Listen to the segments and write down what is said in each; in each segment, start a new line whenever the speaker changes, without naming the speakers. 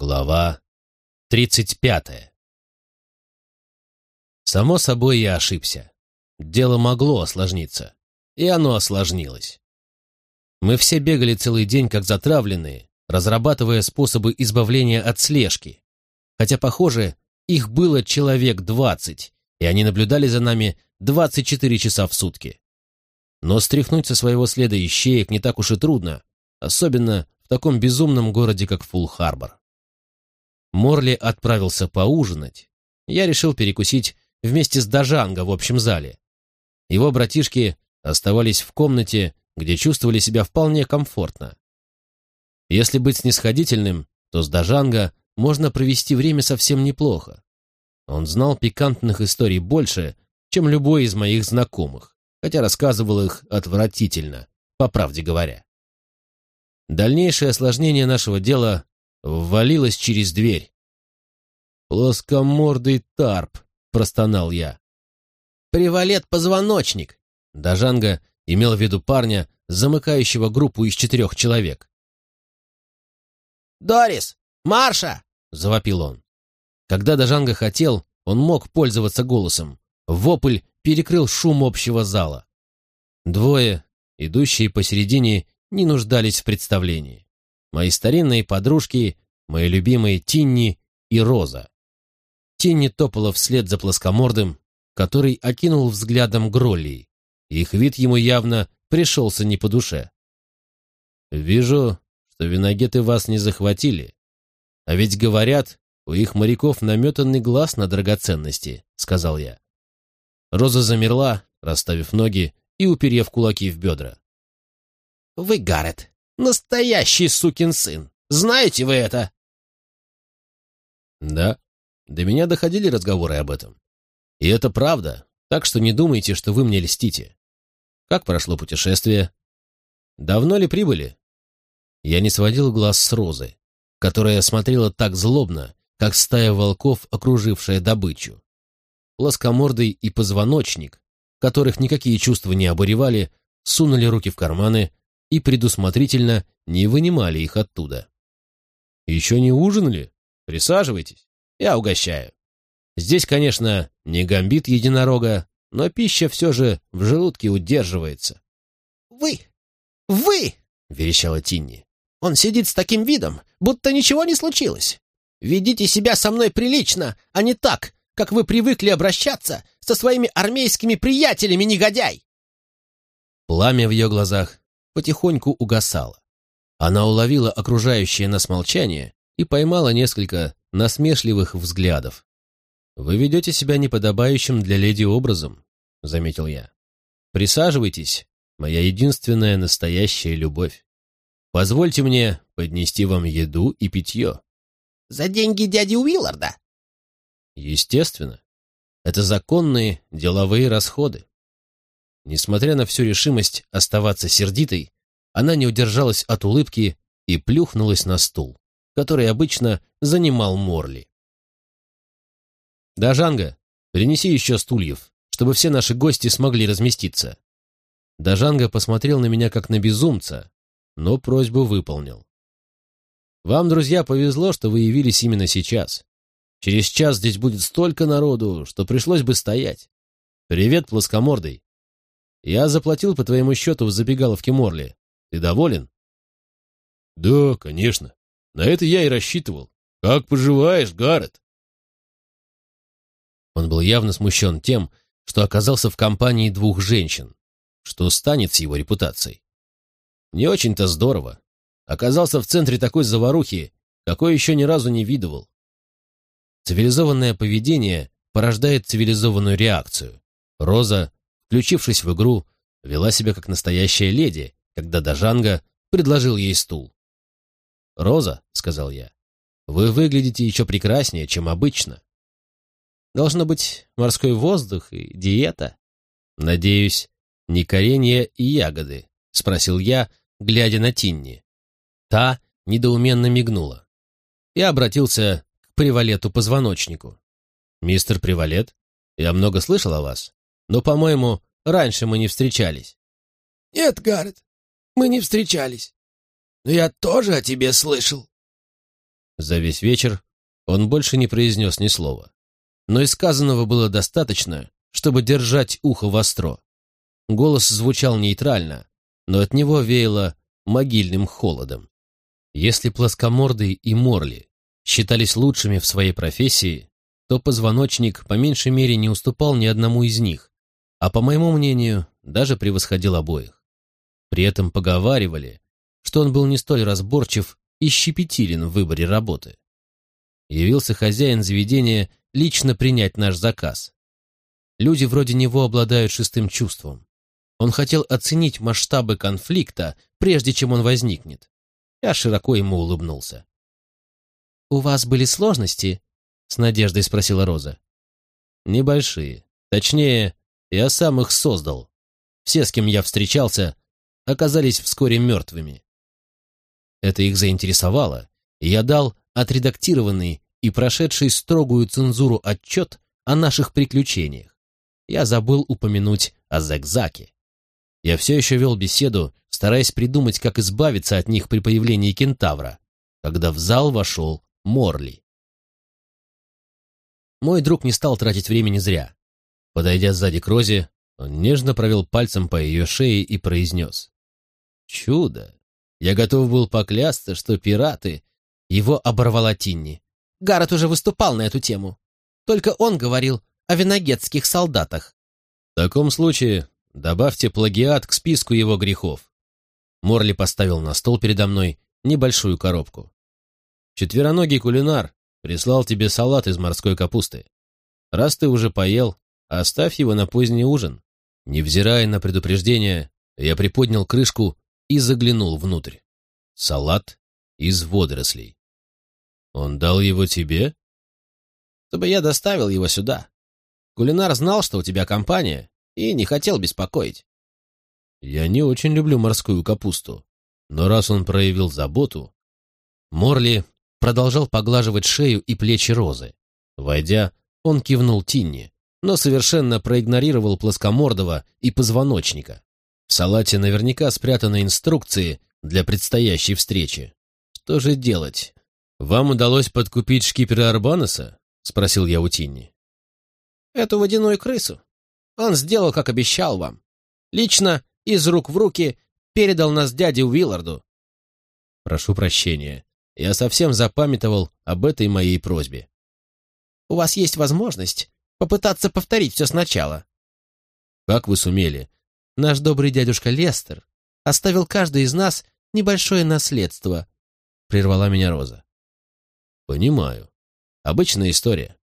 Глава тридцать пятая Само собой, я ошибся. Дело могло осложниться. И оно осложнилось. Мы все бегали целый день как затравленные, разрабатывая способы избавления от слежки. Хотя, похоже, их было человек двадцать, и они наблюдали за нами двадцать четыре часа в сутки. Но стряхнуть со своего следа ищеек не так уж и трудно, особенно в таком безумном городе, как Фулл-Харбор. Морли отправился поужинать. Я решил перекусить вместе с Дажанго в общем зале. Его братишки оставались в комнате, где чувствовали себя вполне комфортно. Если быть снисходительным, то с Дажанго можно провести время совсем неплохо. Он знал пикантных историй больше, чем любой из моих знакомых, хотя рассказывал их отвратительно, по правде говоря. Дальнейшее осложнение нашего дела ввалилась через дверь. «Плоскомордый тарп», — простонал я.
«Привалет-позвоночник», —
Дажанга имел в виду парня, замыкающего группу из четырех человек.
«Дорис! Марша!»
— завопил он. Когда Дажанга хотел, он мог пользоваться голосом. Вопль перекрыл шум общего зала. Двое, идущие посередине, не нуждались в представлении мои старинные подружки, мои любимые Тинни и Роза. Тинни топала вслед за плоскомордым, который окинул взглядом Гролли. Их вид ему явно пришелся не по душе. «Вижу, что виногеты вас не захватили. А ведь говорят, у их моряков наметанный глаз на драгоценности», — сказал я. Роза замерла, расставив ноги и уперев кулаки в бедра.
«Вы, Гаррет, Настоящий сукин сын. Знаете вы это?»
«Да, до меня доходили разговоры об этом. И это правда, так что не думайте, что вы мне льстите. Как прошло путешествие? Давно ли прибыли?» Я не сводил глаз с Розы, которая смотрела так злобно, как стая волков, окружившая добычу. Плоскомордый и позвоночник, которых никакие чувства не обуревали, сунули руки в карманы и предусмотрительно не вынимали их оттуда. «Еще не ужинали? Присаживайтесь, я угощаю. Здесь, конечно, не гамбит единорога, но пища все же в желудке удерживается».
«Вы! Вы!» — верещала Тинни. «Он сидит с таким видом, будто ничего не случилось. Ведите себя со мной прилично, а не так, как вы привыкли обращаться со своими армейскими приятелями, негодяй!»
Пламя в ее глазах потихоньку угасала. Она уловила окружающее нас молчание и поймала несколько насмешливых взглядов. «Вы ведете себя неподобающим для леди образом», — заметил я. «Присаживайтесь, моя единственная настоящая любовь. Позвольте мне поднести вам еду и питье».
«За деньги дяди Уилларда?»
«Естественно. Это законные деловые расходы. Несмотря на всю решимость оставаться сердитой, она не удержалась от улыбки и плюхнулась на стул, который обычно занимал Морли. «Да, Жанга, принеси еще стульев, чтобы все наши гости смогли разместиться». Дажанга посмотрел на меня как на безумца, но просьбу выполнил. «Вам, друзья, повезло, что вы явились именно сейчас. Через час здесь будет столько народу, что пришлось бы стоять. Привет, плоскомордый. Я заплатил по твоему счету в забегаловке Морли. Ты доволен? Да, конечно. На это я и рассчитывал. Как поживаешь, Гаррет? Он был явно смущен тем, что оказался в компании двух женщин. Что станет с его репутацией? Не очень-то здорово. Оказался в центре такой заварухи, какой еще ни разу не видывал. Цивилизованное поведение порождает цивилизованную реакцию. Роза включившись в игру, вела себя как настоящая леди, когда Дажанга предложил ей стул. «Роза», — сказал я, — «вы выглядите еще прекраснее, чем обычно. Должно быть морской воздух и диета. Надеюсь, не коренья и ягоды», — спросил я, глядя на Тинни. Та недоуменно мигнула. Я обратился к Привалету-позвоночнику. «Мистер Привалет, я много слышал о вас. Но, по-моему, раньше мы не встречались.
Нет, Гаррет, мы не встречались. Но я тоже о тебе слышал.
За весь вечер он больше не произнес ни слова. Но и сказанного было достаточно, чтобы держать ухо востро. Голос звучал нейтрально, но от него веяло могильным холодом. Если плоскомордый и Морли считались лучшими в своей профессии, то позвоночник по меньшей мере не уступал ни одному из них, а, по моему мнению, даже превосходил обоих. При этом поговаривали, что он был не столь разборчив и щепетилен в выборе работы. Явился хозяин заведения лично принять наш заказ. Люди вроде него обладают шестым чувством. Он хотел оценить масштабы конфликта, прежде чем он возникнет. Я широко ему улыбнулся. «У вас были сложности?» — с надеждой спросила Роза. «Небольшие. Точнее, я сам их создал. Все, с кем я встречался, оказались вскоре мертвыми. Это их заинтересовало, и я дал отредактированный и прошедший строгую цензуру отчет о наших приключениях. Я забыл упомянуть о Зэгзаке. Я все еще вел беседу, стараясь придумать, как избавиться от них при появлении кентавра, когда в зал вошел Морли. Мой друг не стал тратить времени зря. Подойдя сзади к Розе, он нежно провел пальцем по ее шее и произнес. «Чудо! Я готов был поклясться, что пираты...» Его оборвала Тинни. Гаррет уже выступал на эту тему. Только он говорил о виногетских солдатах. В таком случае добавьте плагиат к списку его грехов. Морли поставил на стол передо мной небольшую коробку. Четвероногий кулинар прислал тебе салат из морской капусты. Раз ты уже поел, оставь его на поздний ужин. Невзирая на предупреждение, я приподнял крышку и заглянул внутрь. Салат из водорослей. Он дал его тебе? Чтобы я доставил его сюда. Кулинар знал, что у тебя компания, и не хотел беспокоить. Я не очень люблю морскую капусту, но раз он проявил заботу... Морли продолжал поглаживать шею и плечи Розы. Войдя, он кивнул Тинни, но совершенно проигнорировал плоскомордого и позвоночника. В салате наверняка спрятаны инструкции для предстоящей встречи. Что же делать? Вам удалось подкупить шкипера Арбанеса? Спросил я у Тинни. Эту водяную крысу. Он сделал, как обещал вам. Лично, из рук в руки, передал нас дяде Уилларду. Прошу прощения. Я совсем запамятовал об этой моей просьбе. У вас есть возможность попытаться повторить все сначала. Как вы сумели? Наш добрый дядюшка Лестер оставил каждый из нас небольшое наследство, прервала меня Роза. Понимаю. Обычная история.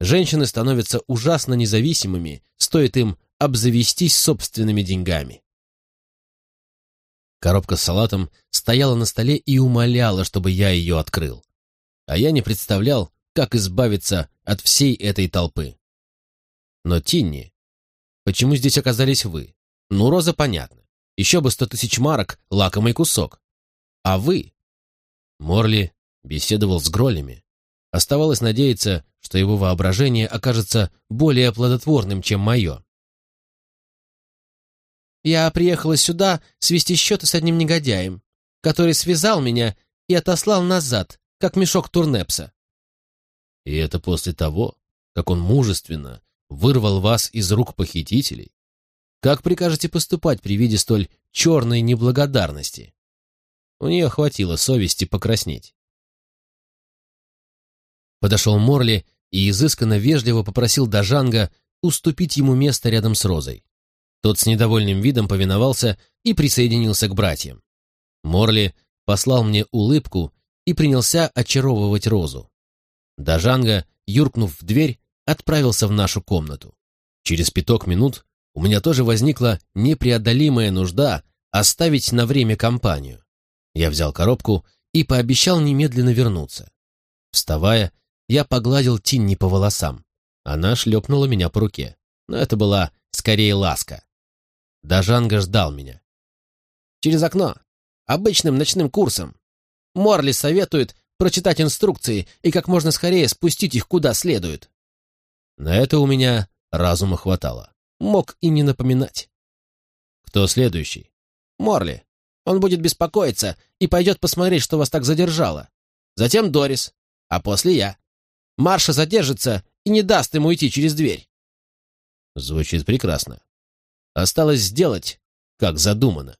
Женщины становятся ужасно независимыми, стоит им обзавестись собственными деньгами. Коробка с салатом стояла на столе и умоляла, чтобы я ее открыл. А я не представлял, как избавиться от всей этой толпы. Но Тинни, почему здесь оказались вы? Ну, Роза, понятно. Еще бы сто тысяч марок, лакомый кусок. А вы? Морли беседовал с Гроллями. Оставалось надеяться, что его воображение окажется более плодотворным, чем мое. Я приехала сюда свести счеты с одним негодяем, который связал меня и отослал назад, как мешок турнепса. И это после того, как он мужественно вырвал вас из рук похитителей? Как прикажете поступать при виде столь черной неблагодарности? У нее хватило совести покраснеть. Подошел Морли и изысканно вежливо попросил Дажанга уступить ему место рядом с Розой. Тот с недовольным видом повиновался и присоединился к братьям. Морли послал мне улыбку и принялся очаровывать Розу. Дажанга, юркнув в дверь, отправился в нашу комнату. Через пяток минут у меня тоже возникла непреодолимая нужда оставить на время компанию. Я взял коробку и пообещал немедленно вернуться. Вставая, я погладил Тинни по волосам. Она шлепнула меня по руке, но это была скорее ласка. Дажанга ждал меня. Через окно. Обычным ночным курсом. Морли советует прочитать инструкции и как можно скорее спустить их куда следует. На это у меня разума хватало. Мог и не напоминать. Кто следующий? Морли. Он будет беспокоиться и пойдет посмотреть, что вас так задержало.
затем Дорис, а после я. Марша задержится и не даст ему уйти через дверь.
Звучит прекрасно. Осталось сделать, как задумано.